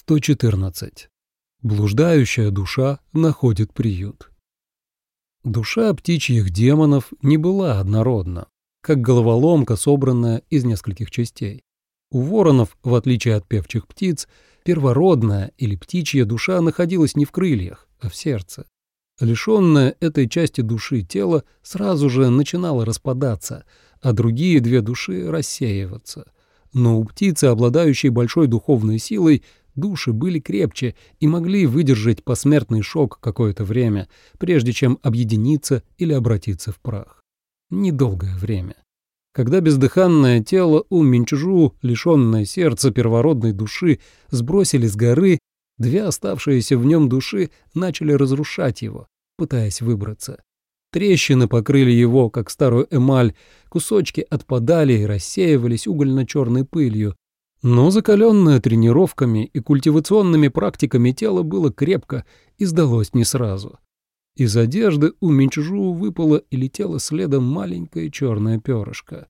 114. Блуждающая душа находит приют. Душа птичьих демонов не была однородна, как головоломка, собранная из нескольких частей. У воронов, в отличие от певчих птиц, первородная или птичья душа находилась не в крыльях, а в сердце. Лишенное этой части души тело сразу же начинало распадаться, а другие две души рассеиваться. Но у птицы, обладающей большой духовной силой, Души были крепче и могли выдержать посмертный шок какое-то время, прежде чем объединиться или обратиться в прах. Недолгое время. Когда бездыханное тело у Минчжу, лишенное сердца первородной души, сбросили с горы, две оставшиеся в нем души начали разрушать его, пытаясь выбраться. Трещины покрыли его, как старую эмаль, кусочки отпадали и рассеивались угольно-черной пылью, но закаленное тренировками и культивационными практиками тело было крепко и сдалось не сразу. Из одежды у Минчжу выпало и летело следом маленькое черное перышко.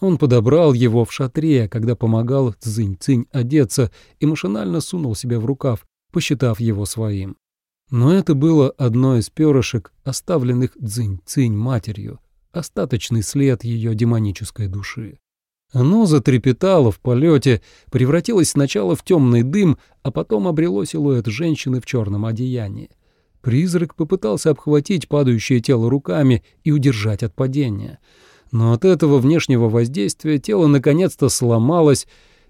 Он подобрал его в шатре, когда помогал Цзинь-Цинь одеться, и машинально сунул себе в рукав, посчитав его своим. Но это было одно из перышек, оставленных Цзинь-Цинь матерью, остаточный след ее демонической души. Оно затрепетало в полете, превратилось сначала в темный дым, а потом обрело силуэт женщины в черном одеянии. Призрак попытался обхватить падающее тело руками и удержать от падения. Но от этого внешнего воздействия тело наконец-то сломалось,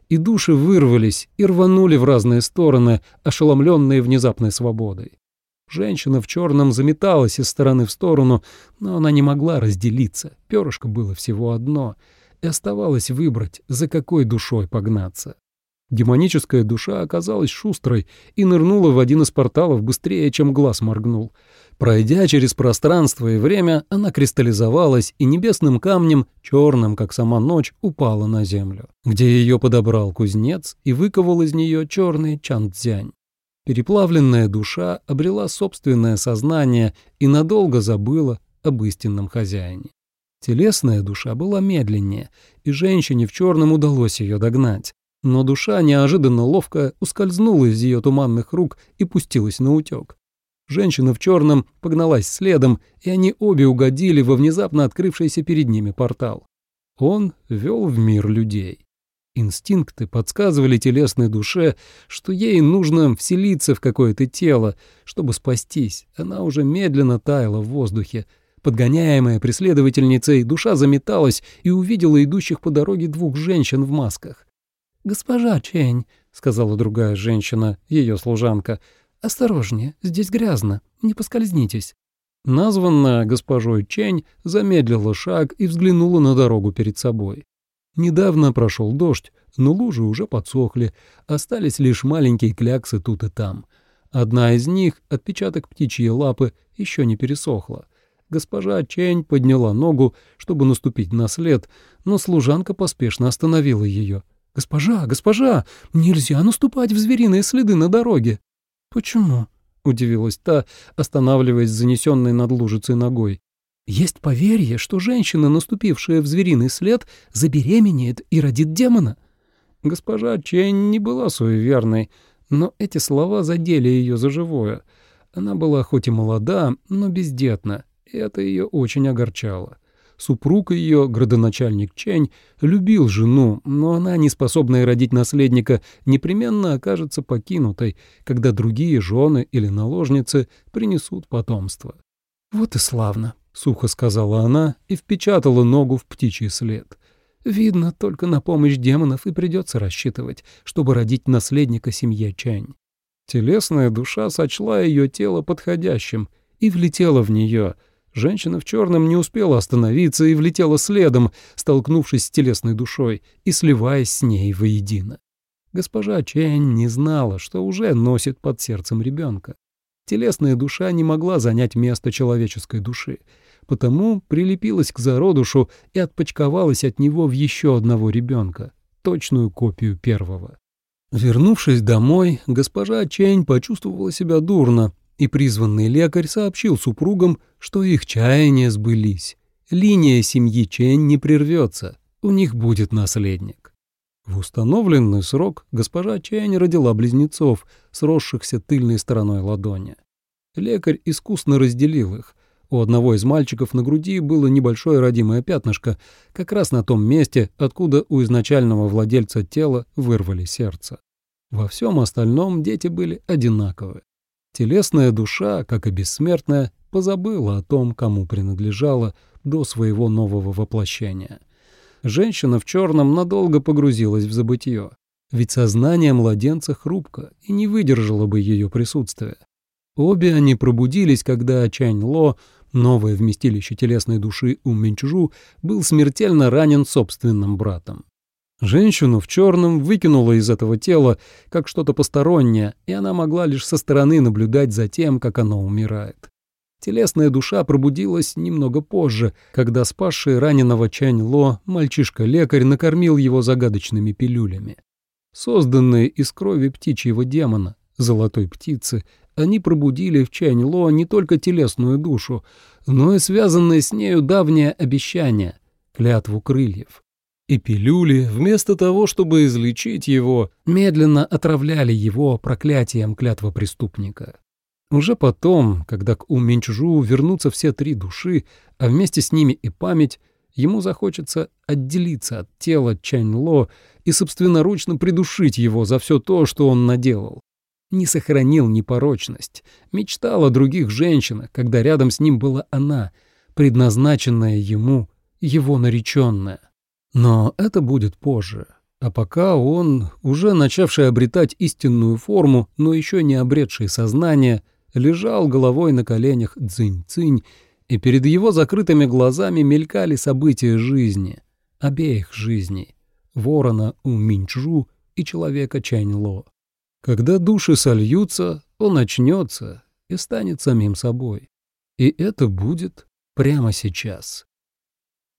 и души вырвались и рванули в разные стороны, ошеломленные внезапной свободой. Женщина в черном заметалась из стороны в сторону, но она не могла разделиться, перышко было всего одно — и оставалось выбрать, за какой душой погнаться. Демоническая душа оказалась шустрой и нырнула в один из порталов быстрее, чем глаз моргнул. Пройдя через пространство и время, она кристаллизовалась и небесным камнем, черным, как сама ночь, упала на землю, где ее подобрал кузнец и выковал из нее черный чанцзянь. Переплавленная душа обрела собственное сознание и надолго забыла об истинном хозяине. Телесная душа была медленнее, и женщине в черном удалось ее догнать. Но душа неожиданно ловко ускользнула из ее туманных рук и пустилась на утек. Женщина в черном погналась следом, и они обе угодили во внезапно открывшийся перед ними портал. Он вел в мир людей. Инстинкты подсказывали телесной душе, что ей нужно вселиться в какое-то тело, чтобы спастись. Она уже медленно таяла в воздухе, Подгоняемая преследовательницей, душа заметалась и увидела идущих по дороге двух женщин в масках. «Госпожа Чень», — сказала другая женщина, ее служанка, — «осторожнее, здесь грязно, не поскользнитесь». Названная госпожой Чень замедлила шаг и взглянула на дорогу перед собой. Недавно прошел дождь, но лужи уже подсохли, остались лишь маленькие кляксы тут и там. Одна из них, отпечаток птичьей лапы, еще не пересохла. Госпожа Чень подняла ногу, чтобы наступить на след, но служанка поспешно остановила ее. «Госпожа, госпожа, нельзя наступать в звериные следы на дороге». «Почему?» — удивилась та, останавливаясь занесенной над лужицей ногой. «Есть поверье, что женщина, наступившая в звериный след, забеременеет и родит демона». Госпожа Чень не была суеверной, но эти слова задели ее за живое. Она была хоть и молода, но бездетна, это ее очень огорчало. Супруг ее, градоначальник Чень, любил жену, но она, не способная родить наследника, непременно окажется покинутой, когда другие жены или наложницы принесут потомство. «Вот и славно», — сухо сказала она и впечатала ногу в птичий след. «Видно, только на помощь демонов и придется рассчитывать, чтобы родить наследника семье Чань». Телесная душа сочла ее тело подходящим и влетела в нее — Женщина в черном не успела остановиться и влетела следом, столкнувшись с телесной душой и сливаясь с ней воедино. Госпожа Чэнь не знала, что уже носит под сердцем ребенка. Телесная душа не могла занять место человеческой души, потому прилепилась к зародушу и отпочковалась от него в еще одного ребенка, точную копию первого. Вернувшись домой, госпожа Чэнь почувствовала себя дурно и призванный лекарь сообщил супругам, что их чаяния сбылись. Линия семьи Чэнь не прервется, у них будет наследник. В установленный срок госпожа Чэнь родила близнецов, сросшихся тыльной стороной ладони. Лекарь искусно разделил их. У одного из мальчиков на груди было небольшое родимое пятнышко, как раз на том месте, откуда у изначального владельца тела вырвали сердце. Во всем остальном дети были одинаковы. Телесная душа, как и бессмертная, позабыла о том, кому принадлежала до своего нового воплощения. Женщина в черном надолго погрузилась в забытье, ведь сознание младенца хрупко и не выдержало бы ее присутствия. Обе они пробудились, когда Чань Ло, новое вместилище телесной души у Минчжу, был смертельно ранен собственным братом. Женщину в черном выкинуло из этого тела как что-то постороннее, и она могла лишь со стороны наблюдать за тем, как оно умирает. Телесная душа пробудилась немного позже, когда спасший раненого Чань Ло мальчишка-лекарь накормил его загадочными пилюлями. Созданные из крови птичьего демона, золотой птицы, они пробудили в Чань Ло не только телесную душу, но и связанное с нею давнее обещание — клятву крыльев и пилюли, вместо того, чтобы излечить его, медленно отравляли его проклятием клятва преступника. Уже потом, когда к Уменьчжу вернутся все три души, а вместе с ними и память, ему захочется отделиться от тела Чаньло и собственноручно придушить его за все то, что он наделал. Не сохранил непорочность, мечтал о других женщинах, когда рядом с ним была она, предназначенная ему, его нареченная. Но это будет позже. А пока он, уже начавший обретать истинную форму, но еще не обретший сознание, лежал головой на коленях дзынь-цинь, и перед его закрытыми глазами мелькали события жизни, обеих жизней, ворона у Минчжу и человека Чаньло. Когда души сольются, он очнется и станет самим собой. И это будет прямо сейчас.